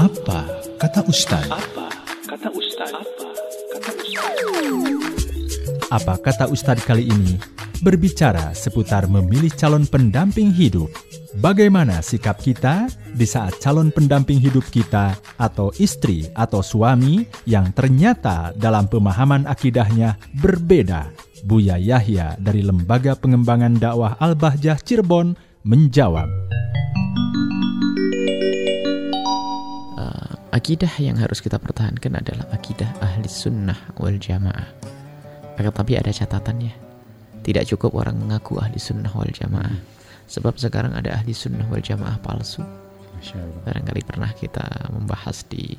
Apa kata Ustaz? Apa kata Ustaz? Apa kata Ustaz? Apa kata Ustadz kali ini berbicara seputar memilih calon pendamping hidup. Bagaimana sikap kita di saat calon pendamping hidup kita atau istri atau suami yang ternyata dalam pemahaman akidahnya berbeda? Buya Yahya dari Lembaga Pengembangan Dakwah Al-Bahjah Cirebon menjawab. Akidah yang harus kita pertahankan adalah akidah ahli sunnah wal jamaah. Akan tapi ada catatannya. Tidak cukup orang mengaku ahli sunnah wal jamaah. Sebab sekarang ada ahli sunnah wal jamaah palsu. Barangkali pernah kita membahas di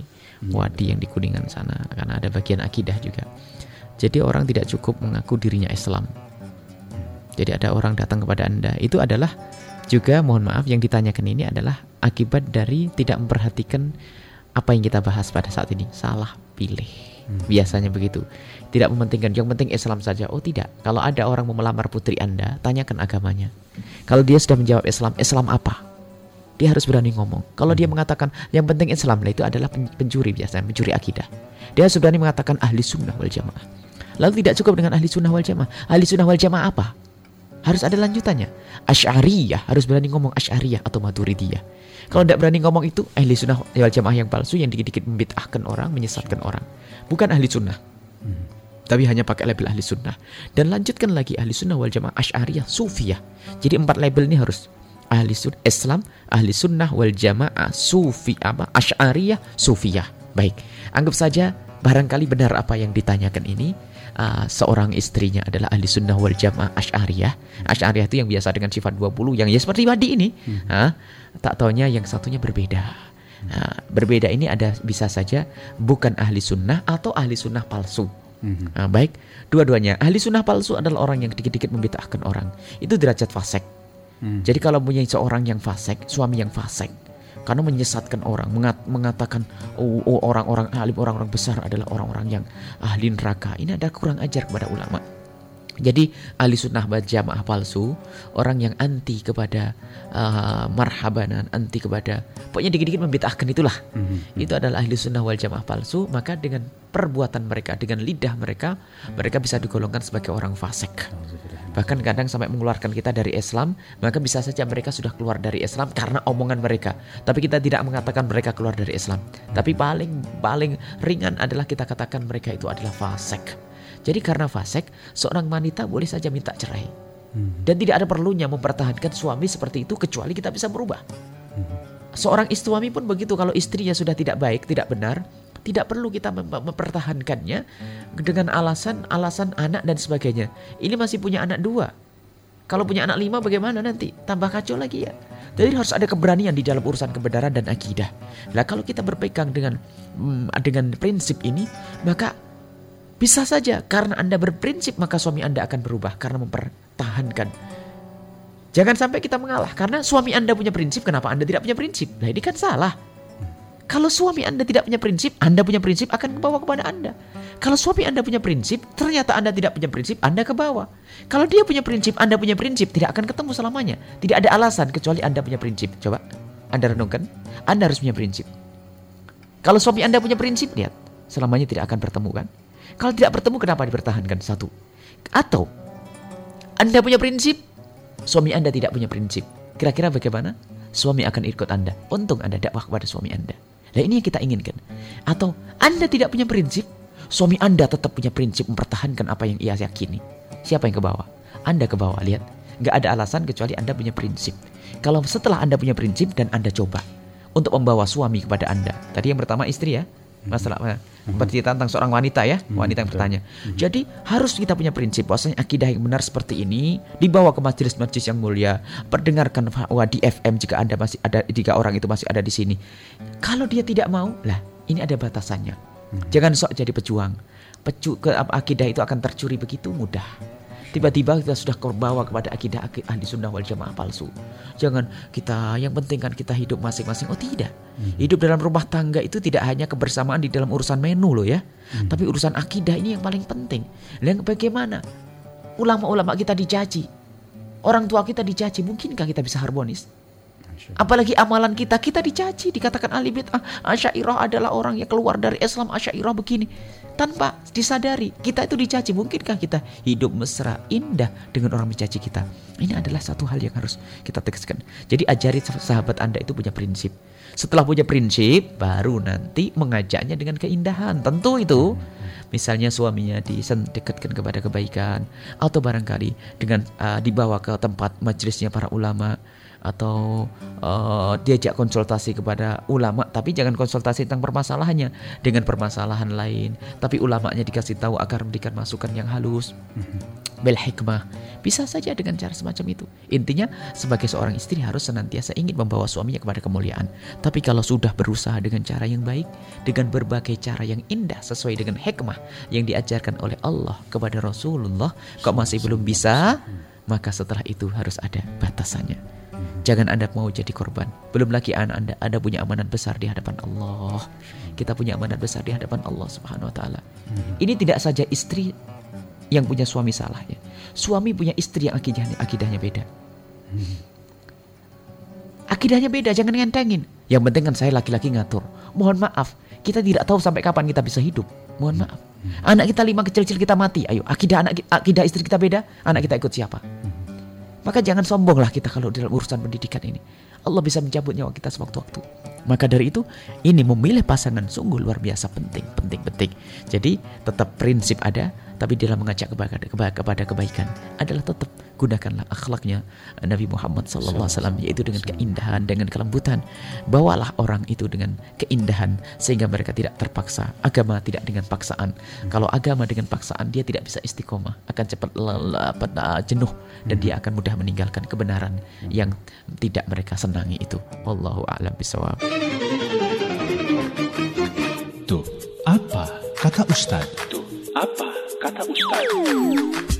wadi yang di Kuningan sana. Karena ada bagian akidah juga. Jadi orang tidak cukup mengaku dirinya Islam. Jadi ada orang datang kepada Anda. Itu adalah juga mohon maaf yang ditanyakan ini adalah akibat dari tidak memperhatikan apa yang kita bahas pada saat ini. Salah pilih. Biasanya begitu. Tidak mementingkan yang penting Islam saja. Oh tidak. Kalau ada orang mau melamar putri Anda, tanyakan agamanya. Kalau dia sudah menjawab Islam, Islam apa? Dia harus berani ngomong. Kalau dia mengatakan yang penting Islam, nah itu adalah pencuri biasanya, pencuri akidah. Dia harus berani mengatakan ahli sunnah wal jamaah. Lalu tidak cukup dengan ahli sunnah wal jamaah. Ahli sunnah wal jamaah apa? Harus ada lanjutannya. Asy'ariyah harus berani ngomong asy'ariyah atau maturidiyah. Kalau tidak berani ngomong itu ahli sunnah wal jamaah yang palsu yang dikit-dikit membid'ahkan orang, menyesatkan orang. Bukan ahli sunnah. Hmm. Tapi hanya pakai label ahli sunnah. Dan lanjutkan lagi ahli sunnah wal jamaah asy'ariyah, sufiyah. Jadi empat label ini harus ahli sunnah Islam, ahli sunnah wal jamaah, sufi apa? Asy'ariyah, sufiyah. Baik. Anggap saja barangkali benar apa yang ditanyakan ini uh, seorang istrinya adalah ahli sunnah wal jamaah asy'ariyah. Asy'ariyah itu yang biasa dengan sifat 20 yang ya seperti wadi ini. Hmm. Ha? Tak taunya yang satunya berbeda. Nah, berbeda ini ada bisa saja bukan ahli sunnah atau ahli sunnah palsu. Nah, baik, dua-duanya ahli sunnah palsu adalah orang yang dikit-dikit membid'ahkan orang. Itu derajat fasek. Hmm. Jadi kalau punya seorang yang fasek, suami yang fasek, karena menyesatkan orang, mengat, mengatakan oh, oh orang-orang alim, orang-orang besar adalah orang-orang yang ahli neraka. Ini ada kurang ajar kepada ulama. Jadi ahli sunnah jamaah palsu, orang yang anti kepada uh, marhabanan, anti kepada pokoknya dikit-dikit membid'ahkan itulah. Mm-hmm. Itu adalah ahli sunnah wal jamaah palsu, maka dengan perbuatan mereka, dengan lidah mereka, mereka bisa digolongkan sebagai orang fasik. Bahkan kadang sampai mengeluarkan kita dari Islam, maka bisa saja mereka sudah keluar dari Islam karena omongan mereka. Tapi kita tidak mengatakan mereka keluar dari Islam. Tapi paling paling ringan adalah kita katakan mereka itu adalah fasik. Jadi karena fasik, seorang wanita boleh saja minta cerai. Dan tidak ada perlunya mempertahankan suami seperti itu kecuali kita bisa berubah. Seorang suami pun begitu kalau istrinya sudah tidak baik, tidak benar, tidak perlu kita mem mempertahankannya dengan alasan-alasan anak dan sebagainya. Ini masih punya anak dua. Kalau punya anak lima bagaimana nanti? Tambah kacau lagi ya. Jadi harus ada keberanian di dalam urusan kebenaran dan akidah. Nah kalau kita berpegang dengan mm, dengan prinsip ini, maka bisa saja karena Anda berprinsip maka suami Anda akan berubah karena mempertahankan. Jangan sampai kita mengalah karena suami Anda punya prinsip, kenapa Anda tidak punya prinsip? Nah ini kan salah. Kalau suami Anda tidak punya prinsip, Anda punya prinsip akan kebawa kepada Anda. Kalau suami Anda punya prinsip, ternyata Anda tidak punya prinsip, Anda ke bawah. Kalau dia punya prinsip, Anda punya prinsip, tidak akan ketemu selamanya. Tidak ada alasan kecuali Anda punya prinsip. Coba Anda renungkan, Anda harus punya prinsip. Kalau suami Anda punya prinsip, lihat, selamanya tidak akan bertemu kan? Kalau tidak bertemu, kenapa dipertahankan? Satu. Atau Anda punya prinsip, suami Anda tidak punya prinsip. Kira-kira bagaimana? Suami akan ikut Anda. Untung Anda dakwah kepada suami Anda. Nah ini yang kita inginkan. Atau Anda tidak punya prinsip, suami Anda tetap punya prinsip mempertahankan apa yang ia yakini. Siapa yang ke bawah? Anda ke bawah, lihat. Nggak ada alasan kecuali Anda punya prinsip. Kalau setelah Anda punya prinsip dan Anda coba untuk membawa suami kepada Anda. Tadi yang pertama istri ya, masalah bercerita tentang seorang wanita ya, wanita yang bertanya. Jadi harus kita punya prinsip bahwasanya akidah yang benar seperti ini dibawa ke majelis-majelis yang mulia, perdengarkan fatwa di FM jika Anda masih ada jika orang itu masih ada di sini. Kalau dia tidak mau, lah ini ada batasannya. Jangan sok jadi pejuang. Pecu ke akidah itu akan tercuri begitu mudah. Tiba-tiba kita sudah terbawa kepada akidah ahli sunnah wal jamaah palsu. Jangan kita, yang penting kan kita hidup masing-masing. Oh tidak. Hmm. Hidup dalam rumah tangga itu tidak hanya kebersamaan di dalam urusan menu loh ya. Hmm. Tapi urusan akidah ini yang paling penting. Dan bagaimana? Ulama-ulama kita dicaci. Orang tua kita dicaci. Mungkinkah kita bisa harmonis? Apalagi amalan kita, kita dicaci, dikatakan ahli bid'ah. Asyairah adalah orang yang keluar dari Islam, asyairah begini. Tanpa disadari, kita itu dicaci. Mungkinkah kita hidup mesra, indah dengan orang mencaci kita? Ini adalah satu hal yang harus kita tegaskan. Jadi ajari sahabat Anda itu punya prinsip. Setelah punya prinsip, baru nanti mengajaknya dengan keindahan. Tentu itu. Misalnya suaminya didekatkan kepada kebaikan atau barangkali dengan uh, dibawa ke tempat majelisnya para ulama atau uh, diajak konsultasi kepada ulama. Tapi jangan konsultasi tentang permasalahannya dengan permasalahan lain. Tapi ulamanya dikasih tahu agar memberikan masukan yang halus. Bel hikmah. Bisa saja dengan cara semacam itu. Intinya sebagai seorang istri harus senantiasa ingin membawa suaminya kepada kemuliaan. Tapi kalau sudah berusaha dengan cara yang baik dengan berbagai cara yang indah sesuai dengan hikmah yang diajarkan oleh Allah kepada Rasulullah kok masih belum bisa? Maka setelah itu harus ada batasannya Jangan Anda mau jadi korban. Belum lagi anak Anda, Anda punya amanat besar di hadapan Allah. Kita punya amanat besar di hadapan Allah Subhanahu wa taala. Hmm. Ini tidak saja istri yang punya suami salah ya. Suami punya istri yang akidahnya akidahnya beda. Hmm. Akidahnya beda, jangan ngentengin. Yang penting kan saya laki-laki ngatur. Mohon maaf, kita tidak tahu sampai kapan kita bisa hidup. Mohon maaf. Hmm. Anak kita lima kecil-kecil kita mati. Ayo, akidah anak akidah istri kita beda, anak kita ikut siapa? Maka jangan sombonglah kita kalau dalam urusan pendidikan ini. Allah bisa mencabut nyawa kita sewaktu-waktu. Maka dari itu, ini memilih pasangan sungguh luar biasa penting, penting, penting. Jadi tetap prinsip ada, tapi dalam mengajak kepada, kepada kebaikan adalah tetap gunakanlah akhlaknya Nabi Muhammad SAW yaitu dengan keindahan dengan kelembutan. Bawalah orang itu dengan keindahan sehingga mereka tidak terpaksa. Agama tidak dengan paksaan. Kalau agama dengan paksaan dia tidak bisa istiqomah. Akan cepat jenuh dan dia akan mudah meninggalkan kebenaran yang tidak mereka senangi itu. Allahu a'lam bisawab Tuh, apa kata Ustaz? Tuh, apa kata Ustaz?